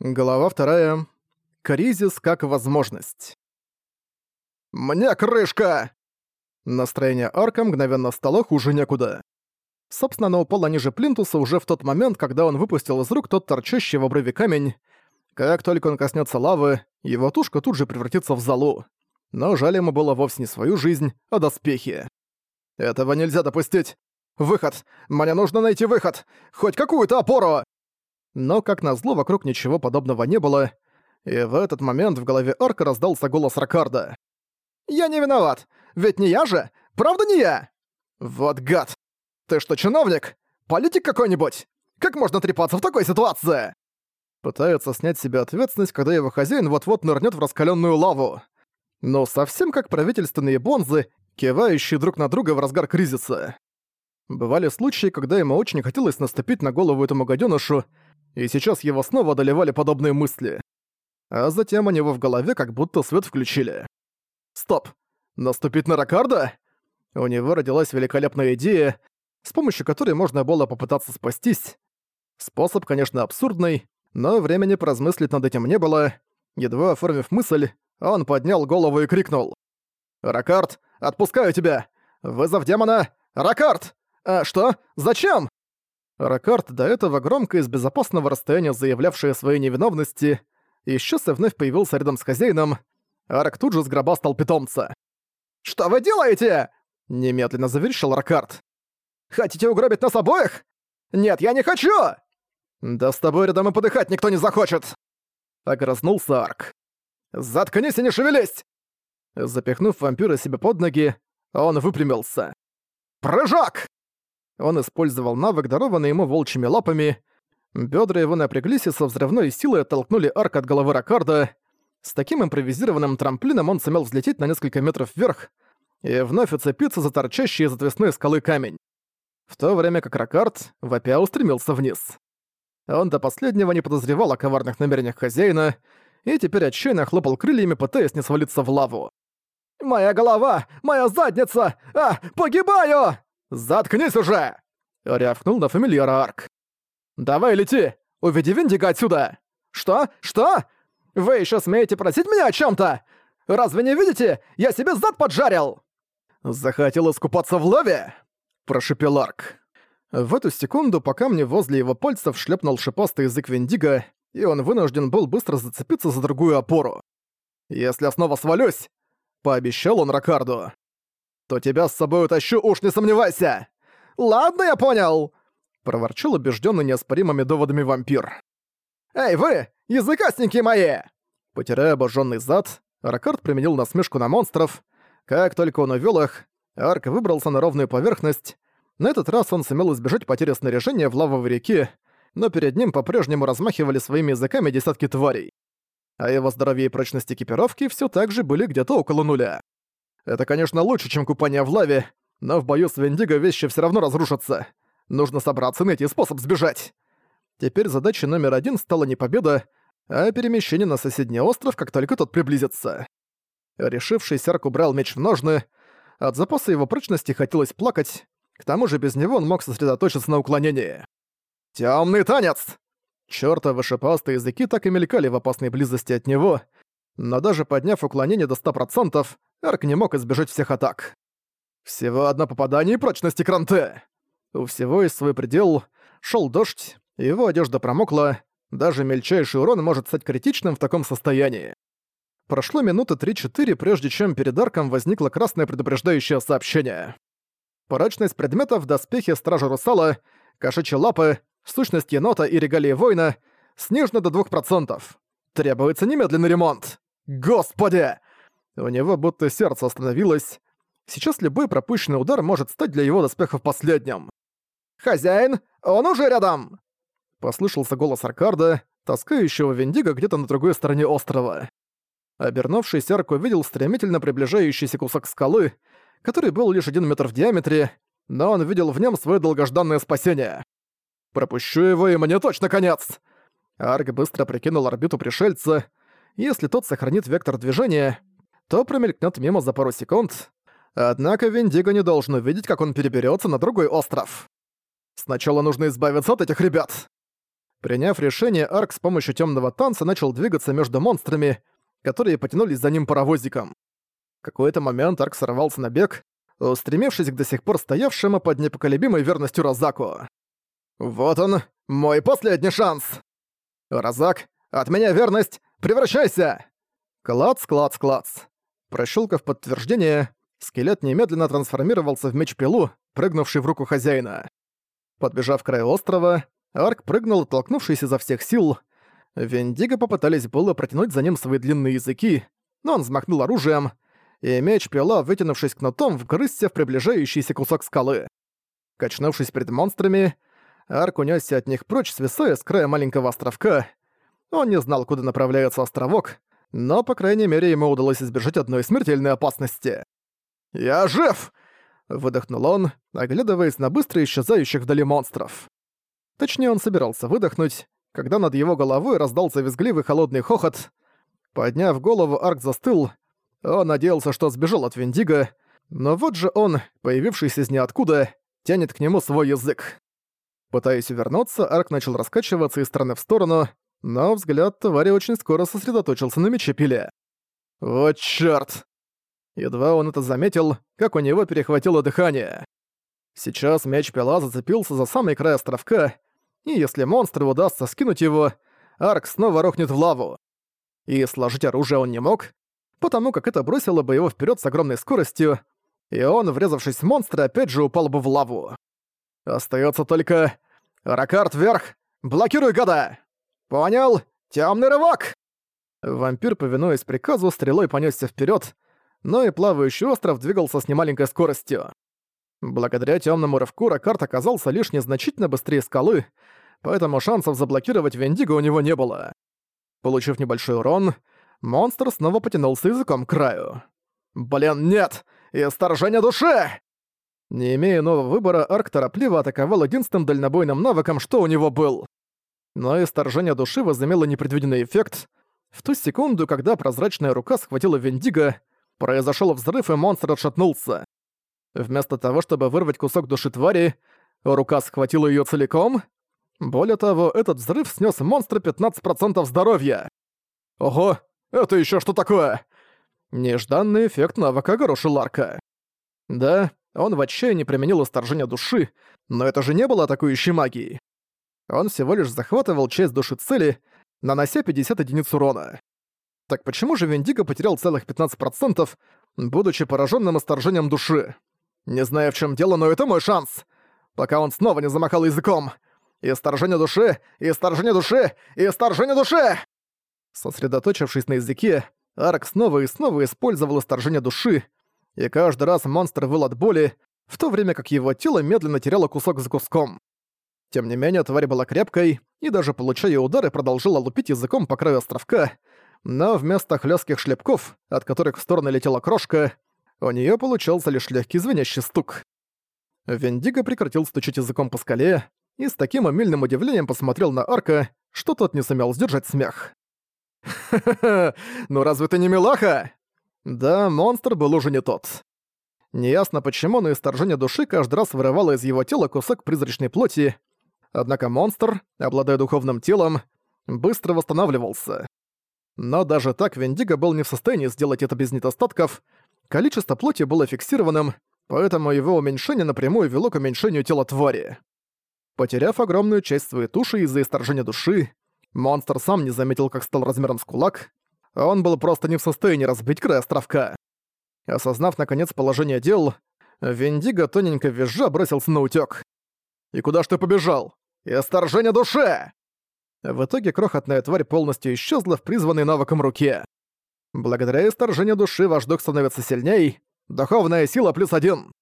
Глава вторая. Кризис как возможность. «Мне крышка!» Настроение Арка мгновенно стало хуже некуда. Собственно, она упала ниже плинтуса уже в тот момент, когда он выпустил из рук тот торчащий в обрыве камень. Как только он коснется лавы, его тушка тут же превратится в залу. Но жаль ему было вовсе не свою жизнь, а доспехи. «Этого нельзя допустить! Выход! Мне нужно найти выход! Хоть какую-то опору!» Но, как назло, вокруг ничего подобного не было, и в этот момент в голове Арка раздался голос Ракарда. «Я не виноват! Ведь не я же! Правда не я?» «Вот гад! Ты что, чиновник? Политик какой-нибудь? Как можно трепаться в такой ситуации?» Пытается снять с себя ответственность, когда его хозяин вот-вот нырнет в раскаленную лаву. Но совсем как правительственные бонзы, кивающие друг на друга в разгар кризиса. Бывали случаи, когда ему очень хотелось наступить на голову этому гаденышу, и сейчас его снова одолевали подобные мысли. А затем у него в голове как будто свет включили. Стоп! Наступить на Ракарда? У него родилась великолепная идея, с помощью которой можно было попытаться спастись. Способ, конечно, абсурдный, но времени поразмыслить над этим не было. Едва оформив мысль, он поднял голову и крикнул. «Ракард, отпускаю тебя! Вызов демона! Ракард! А что? Зачем?» Ракард, до этого громко из безопасного расстояния заявлявший о своей невиновности, исчез и вновь появился рядом с хозяином. Арк тут же сгробастал питомца. «Что вы делаете?» — немедленно завершил Ракард. «Хотите угробить нас обоих? Нет, я не хочу!» «Да с тобой рядом и подыхать никто не захочет!» Огрызнулся Арк. «Заткнись и не шевелись!» Запихнув вампира себе под ноги, он выпрямился. «Прыжок!» Он использовал навык, дарованный ему волчьими лапами. Бедра его напряглись и со взрывной силой оттолкнули арк от головы Ракарда. С таким импровизированным трамплином он сумел взлететь на несколько метров вверх и вновь уцепиться за торчащий из отвесной скалы камень. В то время как Ракард, вопя, устремился вниз. Он до последнего не подозревал о коварных намерениях хозяина и теперь отчаянно хлопал крыльями, пытаясь не свалиться в лаву. «Моя голова! Моя задница! А, погибаю!» «Заткнись уже!» — рявкнул на фамильяра Арк. «Давай лети! Уведи Виндиго отсюда!» «Что? Что? Вы еще смеете просить меня о чем то Разве не видите? Я себе зад поджарил!» «Захотел искупаться в лаве?» — прошепел Арк. В эту секунду по камню возле его пальцев шлепнул шипастый язык Виндиго, и он вынужден был быстро зацепиться за другую опору. «Если я снова свалюсь», — пообещал он Ракарду, то тебя с собой утащу, уж не сомневайся!» «Ладно, я понял!» — проворчал убежденный неоспоримыми доводами вампир. «Эй, вы, языкастники мои!» Потирая обожженный зад, Ракард применил насмешку на монстров. Как только он увёл их, Арк выбрался на ровную поверхность. На этот раз он сумел избежать потери снаряжения в лавовой реке, но перед ним по-прежнему размахивали своими языками десятки тварей. А его здоровье и прочность экипировки всё так же были где-то около нуля. Это, конечно, лучше, чем купание в лаве, но в бою с Вендиго вещи все равно разрушатся. Нужно собраться и найти способ сбежать. Теперь задачей номер один стала не победа, а перемещение на соседний остров, как только тот приблизится. Решивший Серк убрал меч в ножны. От запаса его прочности хотелось плакать. К тому же без него он мог сосредоточиться на уклонении. «Тёмный танец!» Чёртовы шипастые языки так и мелькали в опасной близости от него, но даже подняв уклонение до 100%, Арк не мог избежать всех атак. Всего одно попадание и прочности кранте. У всего есть свой предел. Шел дождь, его одежда промокла. Даже мельчайший урон может стать критичным в таком состоянии. Прошло минуты 3-4, прежде чем перед арком возникло красное предупреждающее сообщение. Прочность предметов, доспехи Стража Русала, кошачьи лапы, сущность енота и регалии воина снижена до 2%. Требуется немедленный ремонт. Господи! У него будто сердце остановилось. Сейчас любой пропущенный удар может стать для его доспехов последним. «Хозяин, он уже рядом!» Послышался голос Аркарда, таскающего Вендиго где-то на другой стороне острова. Обернувшись, Арк увидел стремительно приближающийся кусок скалы, который был лишь один метр в диаметре, но он видел в нем свое долгожданное спасение. «Пропущу его, и мне точно конец!» Арк быстро прикинул орбиту пришельца. Если тот сохранит вектор движения, то промелькнет мимо за пару секунд. Однако Виндиго не должен увидеть, как он переберется на другой остров. Сначала нужно избавиться от этих ребят. Приняв решение, Арк с помощью темного танца начал двигаться между монстрами, которые потянулись за ним паровозиком. В какой-то момент Арк сорвался на бег, устремившись к до сих пор стоявшему под непоколебимой верностью Розаку. «Вот он, мой последний шанс!» «Розак, от меня верность! Превращайся!» Клац, клац, клац. Прощелкав подтверждение, скелет немедленно трансформировался в меч-пилу, прыгнувший в руку хозяина. Подбежав к краю острова, Арк прыгнул, оттолкнувшись изо всех сил. Вендиго попытались было протянуть за ним свои длинные языки, но он взмахнул оружием, и меч-пила, вытянувшись кнутом, вгрызся в приближающийся кусок скалы. Качнувшись перед монстрами, Арк унесся от них прочь, свисая с края маленького островка. Он не знал, куда направляется островок, но, по крайней мере, ему удалось избежать одной смертельной опасности. «Я жив!» — выдохнул он, оглядываясь на быстро исчезающих вдали монстров. Точнее, он собирался выдохнуть, когда над его головой раздался визгливый холодный хохот. Подняв голову, Арк застыл. Он надеялся, что сбежал от Виндиго, но вот же он, появившийся из ниоткуда, тянет к нему свой язык. Пытаясь увернуться, Арк начал раскачиваться из стороны в сторону, но взгляд твари очень скоро сосредоточился на мече пиле. «Вот чёрт!» Едва он это заметил, как у него перехватило дыхание. Сейчас меч пила зацепился за самый край островка, и если монстру удастся скинуть его, Арк снова рухнет в лаву. И сложить оружие он не мог, потому как это бросило бы его вперед с огромной скоростью, и он, врезавшись в монстра, опять же упал бы в лаву. Остается только... «Ракард вверх! Блокируй гада!» «Понял? Темный рывок!» Вампир, повинуясь приказу, стрелой понесся вперед, но и плавающий остров двигался с немаленькой скоростью. Благодаря темному рывку Ракард оказался лишь незначительно быстрее скалы, поэтому шансов заблокировать Вендиго у него не было. Получив небольшой урон, монстр снова потянулся языком к краю. «Блин, нет! Исторжение души!» Не имея нового выбора, Арк торопливо атаковал единственным дальнобойным навыком, что у него был. Но исторжение души возымело непредвиденный эффект. В ту секунду, когда прозрачная рука схватила Вендиго, произошел взрыв, и монстр отшатнулся. Вместо того, чтобы вырвать кусок души твари, рука схватила ее целиком. Более того, этот взрыв снес монстра 15% здоровья. Ого, это еще что такое? Нежданный эффект навыка Гороши Ларка. Да, он в отчаянии применил исторжение души, но это же не было атакующей магией. Он всего лишь захватывал часть души цели, нанося 50 единиц урона. Так почему же Вендиго потерял целых 15%, будучи пораженным исторжением души? Не знаю, в чем дело, но это мой шанс. Пока он снова не замахал языком. Исторжение души, исторжение души, исторжение души! Сосредоточившись на языке, Арк снова и снова использовал исторжение души, и каждый раз монстр выл от боли, в то время как его тело медленно теряло кусок за куском. Тем не менее, тварь была крепкой, и даже получая удары, продолжила лупить языком по краю островка, но вместо хлестких шлепков, от которых в стороны летела крошка, у нее получался лишь легкий звенящий стук. Вендиго прекратил стучать языком по скале и с таким умильным удивлением посмотрел на Арка, что тот не сумел сдержать смех. «Ха-ха-ха, ну разве ты не милаха?» Да, монстр был уже не тот. Неясно почему, но исторжение души каждый раз вырывало из его тела кусок призрачной плоти, однако монстр, обладая духовным телом, быстро восстанавливался. Но даже так Вендиго был не в состоянии сделать это без недостатков, Количество плоти было фиксированным, поэтому его уменьшение напрямую вело к уменьшению тела твари. Потеряв огромную часть своей туши из-за исторжения души, монстр сам не заметил, как стал размером с кулак, он был просто не в состоянии разбить край островка. Осознав, наконец, положение дел, Вендиго тоненько визжа бросился на утёк. «И куда ж ты побежал? Исторжение души!» В итоге крохотная тварь полностью исчезла в призванной навыком руке. Благодаря исторжению души ваш дух становится сильней. Духовная сила плюс один.